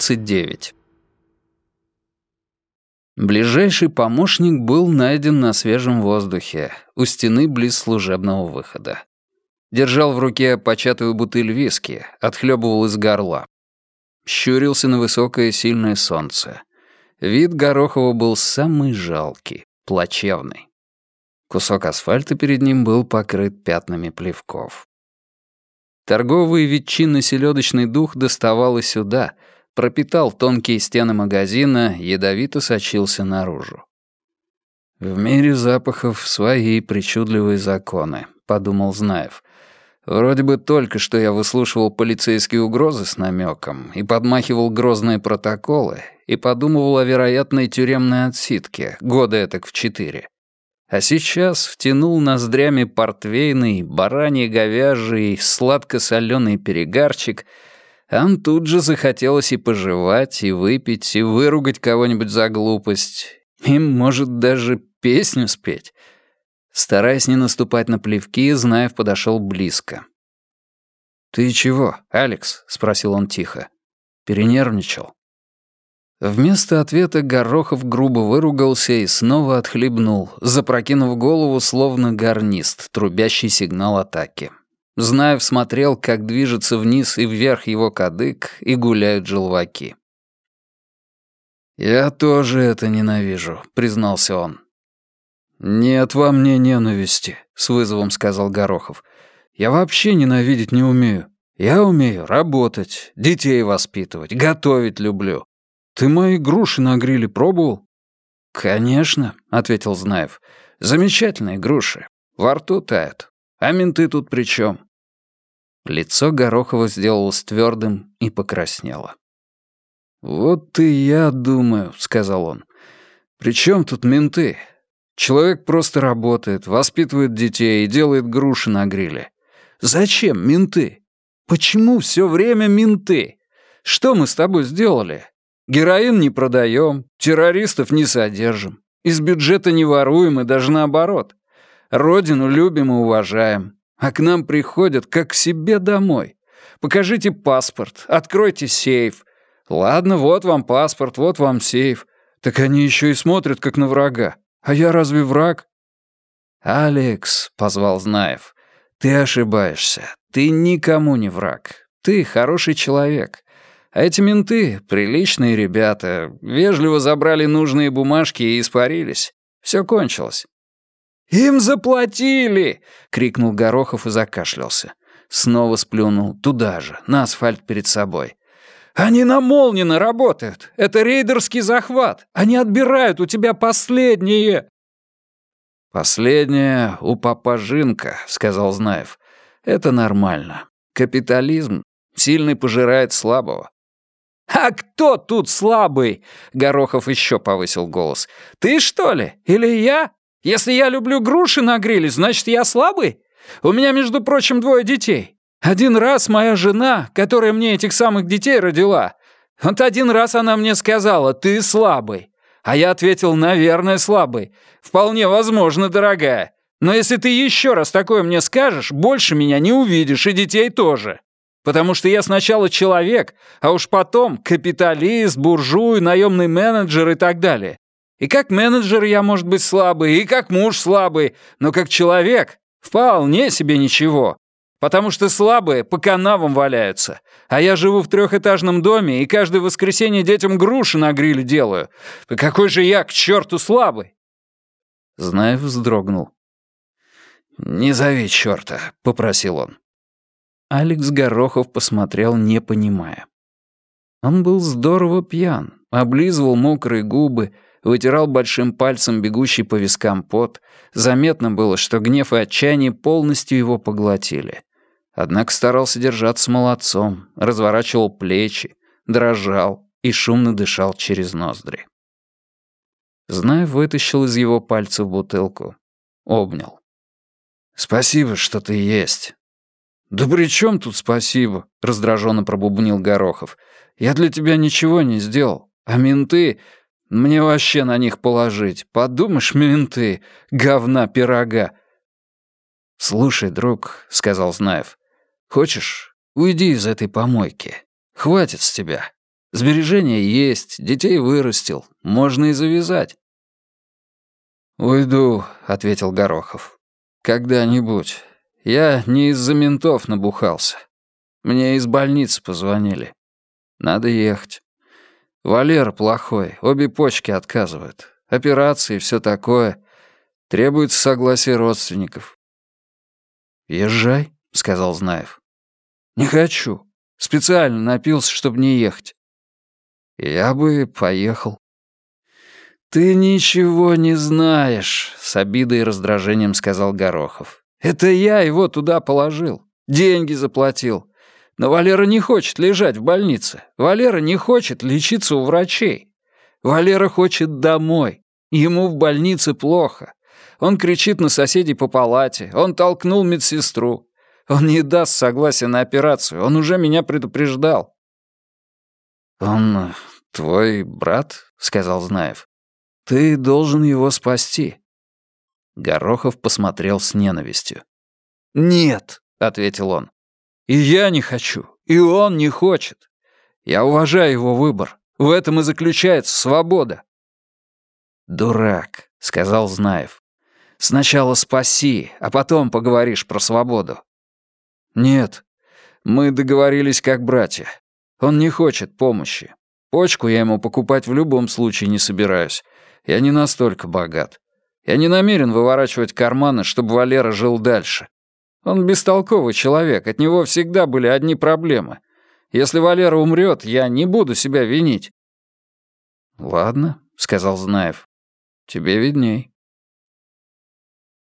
39. Ближайший помощник был найден на свежем воздухе, у стены близ служебного выхода. Держал в руке початую бутыль виски, отхлебывал из горла. Щурился на высокое сильное солнце. Вид Горохова был самый жалкий, плачевный. Кусок асфальта перед ним был покрыт пятнами плевков. Торговый ветчинно-селедочный дух доставал и сюда, пропитал тонкие стены магазина, ядовито сочился наружу. «В мире запахов свои причудливые законы», — подумал Знаев. «Вроде бы только что я выслушивал полицейские угрозы с намеком и подмахивал грозные протоколы и подумывал о вероятной тюремной отсидке, года этак в четыре. А сейчас втянул ноздрями портвейный, бараний говяжий, сладко-соленый перегарчик, а тут же захотелось и пожевать, и выпить, и выругать кого-нибудь за глупость, и, может, даже песню спеть. Стараясь не наступать на плевки, Знаев подошел близко. «Ты чего, Алекс?» — спросил он тихо. «Перенервничал?» Вместо ответа Горохов грубо выругался и снова отхлебнул, запрокинув голову, словно гарнист, трубящий сигнал атаки. Знаев смотрел, как движется вниз и вверх его кадык, и гуляют желваки. «Я тоже это ненавижу», — признался он. «Нет во мне ненависти», — с вызовом сказал Горохов. «Я вообще ненавидеть не умею. Я умею работать, детей воспитывать, готовить люблю. Ты мои груши на гриле пробовал?» «Конечно», — ответил Знаев. «Замечательные груши. Во рту тают. А менты тут при чем? Лицо Горохова сделалось твердым и покраснело. «Вот и я думаю», — сказал он. «При чем тут менты? Человек просто работает, воспитывает детей и делает груши на гриле. Зачем менты? Почему все время менты? Что мы с тобой сделали? Героин не продаем, террористов не содержим, из бюджета не воруем и даже наоборот. Родину любим и уважаем, а к нам приходят как к себе домой. Покажите паспорт, откройте сейф. Ладно, вот вам паспорт, вот вам сейф. Так они еще и смотрят, как на врага. А я разве враг? «Алекс», — позвал Знаев, — «ты ошибаешься. Ты никому не враг. Ты хороший человек. А эти менты — приличные ребята, вежливо забрали нужные бумажки и испарились. Все кончилось. «Им заплатили!» — крикнул Горохов и закашлялся. Снова сплюнул туда же, на асфальт перед собой. «Они на Молнина работают! Это рейдерский захват! Они отбирают у тебя последнее!» «Последнее у Папажинка», — сказал Знаев. «Это нормально. Капитализм сильный пожирает слабого. «А кто тут слабый?» — Горохов еще повысил голос. «Ты, что ли? Или я? Если я люблю груши на гриле, значит, я слабый? У меня, между прочим, двое детей. Один раз моя жена, которая мне этих самых детей родила, вот один раз она мне сказала, ты слабый. А я ответил, наверное, слабый. Вполне возможно, дорогая. Но если ты еще раз такое мне скажешь, больше меня не увидишь, и детей тоже. Потому что я сначала человек, а уж потом капиталист, буржуй, наемный менеджер и так далее. И как менеджер я, может быть, слабый, и как муж слабый, но как человек вполне себе ничего. Потому что слабые по канавам валяются. А я живу в трехэтажном доме и каждое воскресенье детям груши на гриле делаю. Какой же я, к черту, слабый?» Знаев вздрогнул. «Не зови черта», — попросил он. Алекс Горохов посмотрел, не понимая. Он был здорово пьян, облизывал мокрые губы, вытирал большим пальцем бегущий по вискам пот. Заметно было, что гнев и отчаяние полностью его поглотили. Однако старался держаться молодцом, разворачивал плечи, дрожал и шумно дышал через ноздри. Знаев вытащил из его пальцев бутылку. Обнял. «Спасибо, что ты есть. «Да при чем тут спасибо?» — раздраженно пробубнил Горохов. «Я для тебя ничего не сделал. А менты... Мне вообще на них положить. Подумаешь, менты, говна пирога». «Слушай, друг», — сказал Знаев, — «хочешь, уйди из этой помойки. Хватит с тебя. Сбережения есть, детей вырастил, можно и завязать. «Уйду», — ответил Горохов. «Когда-нибудь. Я не из-за ментов набухался. Мне из больницы позвонили. Надо ехать. Валера плохой, обе почки отказывают. Операции, все такое. Требуется согласие родственников. «Езжай», — сказал Знаев. «Не хочу. Специально напился, чтобы не ехать». «Я бы поехал». «Ты ничего не знаешь», — с обидой и раздражением сказал Горохов. «Это я его туда положил. Деньги заплатил. Но Валера не хочет лежать в больнице. Валера не хочет лечиться у врачей. Валера хочет домой. Ему в больнице плохо. Он кричит на соседей по палате. Он толкнул медсестру. Он не даст согласия на операцию. Он уже меня предупреждал. «Он твой брат?» — сказал Знаев. «Ты должен его спасти». Горохов посмотрел с ненавистью. «Нет», — ответил он. И я не хочу, и он не хочет. Я уважаю его выбор. В этом и заключается свобода. «Дурак», — сказал Знаев. «Сначала спаси, а потом поговоришь про свободу». «Нет, мы договорились как братья. Он не хочет помощи. Почку я ему покупать в любом случае не собираюсь. Я не настолько богат. Я не намерен выворачивать карманы, чтобы Валера жил дальше. Он бестолковый человек, от него всегда были одни проблемы. Если Валера умрет, я не буду себя винить». «Ладно», — сказал Знаев. «Тебе видней».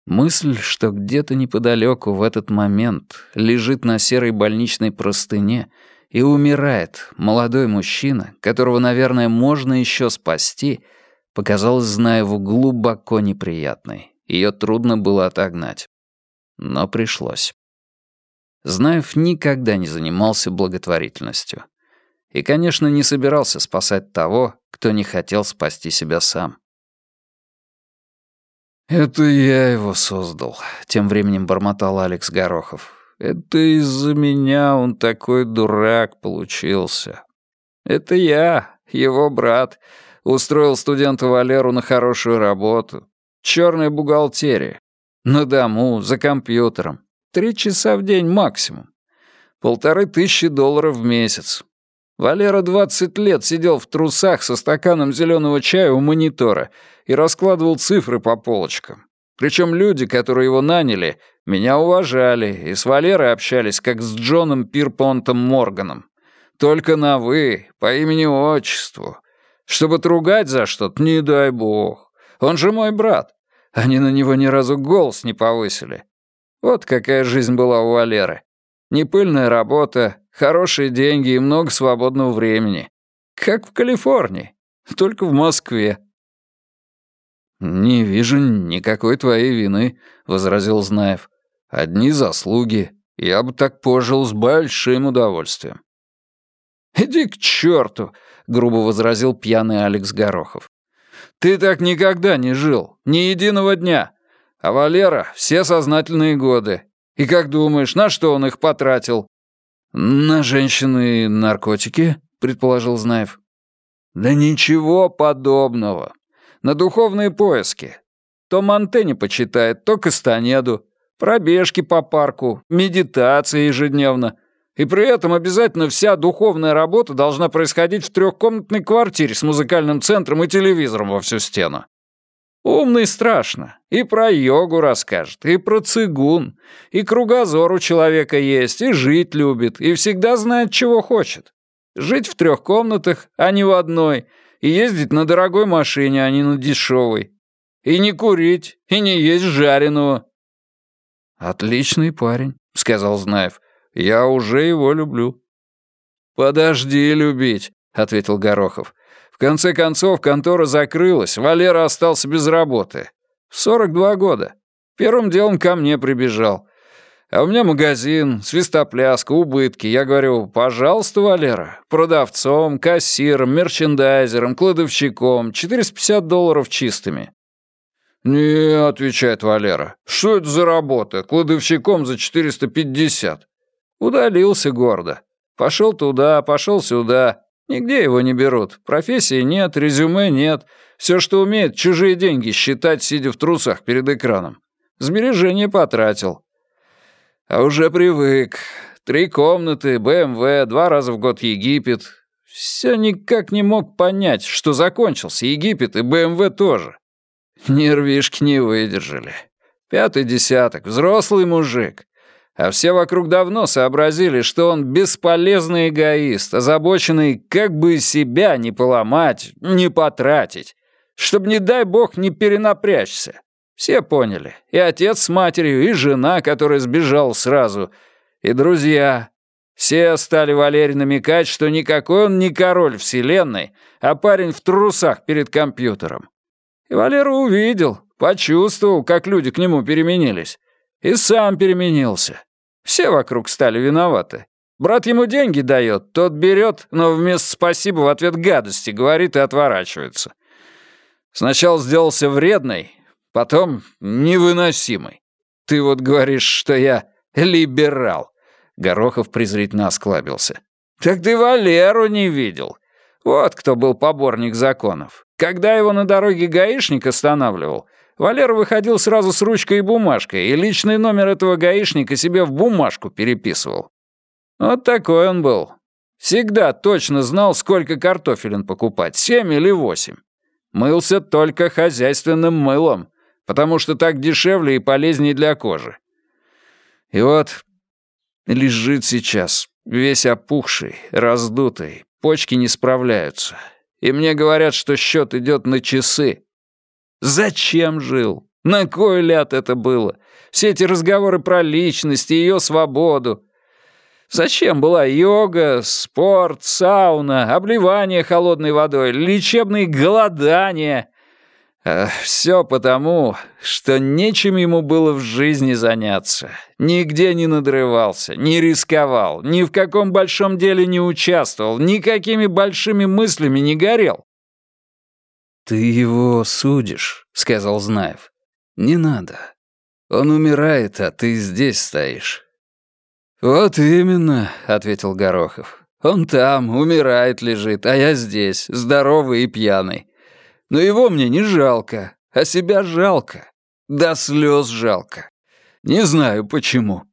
Мысль, что где-то неподалеку в этот момент лежит на серой больничной простыне и умирает молодой мужчина, которого, наверное, можно еще спасти, показалась Знаеву глубоко неприятной. Ее трудно было отогнать но пришлось. Знаев никогда не занимался благотворительностью. И, конечно, не собирался спасать того, кто не хотел спасти себя сам. «Это я его создал», — тем временем бормотал Алекс Горохов. «Это из-за меня он такой дурак получился. Это я, его брат, устроил студента Валеру на хорошую работу. Черная бухгалтерия. На дому, за компьютером. Три часа в день максимум. Полторы тысячи долларов в месяц. Валера 20 лет сидел в трусах со стаканом зеленого чая у монитора и раскладывал цифры по полочкам. Причем люди, которые его наняли, меня уважали и с Валерой общались, как с Джоном Пирпонтом Морганом. Только на «вы», по имени-отчеству. Чтобы тругать за что-то, не дай бог. Он же мой брат. Они на него ни разу голос не повысили. Вот какая жизнь была у Валеры. Непыльная работа, хорошие деньги и много свободного времени. Как в Калифорнии, только в Москве. «Не вижу никакой твоей вины», — возразил Знаев. «Одни заслуги. Я бы так пожил с большим удовольствием». «Иди к черту», — грубо возразил пьяный Алекс Горохов. Ты так никогда не жил, ни единого дня. А Валера — все сознательные годы. И как думаешь, на что он их потратил?» «На женщины и наркотики», — предположил Знаев. «Да ничего подобного. На духовные поиски. То Монтене почитает, то Кастанеду. Пробежки по парку, медитация ежедневно. И при этом обязательно вся духовная работа должна происходить в трехкомнатной квартире с музыкальным центром и телевизором во всю стену. Умный страшно. И про йогу расскажет, и про цигун, и кругозор у человека есть, и жить любит, и всегда знает, чего хочет. Жить в трех комнатах, а не в одной, и ездить на дорогой машине, а не на дешевой. И не курить, и не есть жареного. «Отличный парень», — сказал Знаев. Я уже его люблю». «Подожди любить», — ответил Горохов. «В конце концов, контора закрылась, Валера остался без работы. В 42 года. Первым делом ко мне прибежал. А у меня магазин, свистопляска, убытки. Я говорю, пожалуйста, Валера, продавцом, кассиром, мерчендайзером, кладовщиком, 450 долларов чистыми. «Не», — отвечает Валера, — «что это за работа? Кладовщиком за 450. Удалился гордо. Пошел туда, пошел сюда. Нигде его не берут. Профессии нет, резюме нет. Все, что умеет, чужие деньги считать, сидя в трусах перед экраном. Сбережения потратил. А уже привык. Три комнаты, БМВ, два раза в год Египет. Все никак не мог понять, что закончился Египет и БМВ тоже. Нервишки не выдержали. Пятый десяток, взрослый мужик. А все вокруг давно сообразили, что он бесполезный эгоист, озабоченный как бы себя не поломать, не потратить. Чтоб, не дай бог, не перенапрячься. Все поняли. И отец с матерью, и жена, которая сбежала сразу, и друзья. Все стали Валерий намекать, что никакой он не король вселенной, а парень в трусах перед компьютером. И Валера увидел, почувствовал, как люди к нему переменились. И сам переменился. Все вокруг стали виноваты. Брат ему деньги дает, тот берет, но вместо «спасибо» в ответ гадости говорит и отворачивается. Сначала сделался вредный, потом невыносимый. Ты вот говоришь, что я либерал. Горохов презрительно осклабился. Так ты Валеру не видел. Вот кто был поборник законов. Когда его на дороге гаишник останавливал, Валера выходил сразу с ручкой и бумажкой, и личный номер этого гаишника себе в бумажку переписывал. Вот такой он был. Всегда точно знал, сколько картофелин покупать, семь или восемь. Мылся только хозяйственным мылом, потому что так дешевле и полезнее для кожи. И вот лежит сейчас, весь опухший, раздутый, почки не справляются. И мне говорят, что счет идет на часы. Зачем жил? На кой ляд это было? Все эти разговоры про личность и ее свободу. Зачем была йога, спорт, сауна, обливание холодной водой, лечебные голодания? Все потому, что нечем ему было в жизни заняться. Нигде не надрывался, не рисковал, ни в каком большом деле не участвовал, никакими большими мыслями не горел. «Ты его судишь», — сказал Знаев. «Не надо. Он умирает, а ты здесь стоишь». «Вот именно», — ответил Горохов. «Он там, умирает, лежит, а я здесь, здоровый и пьяный. Но его мне не жалко, а себя жалко. До слез жалко. Не знаю почему.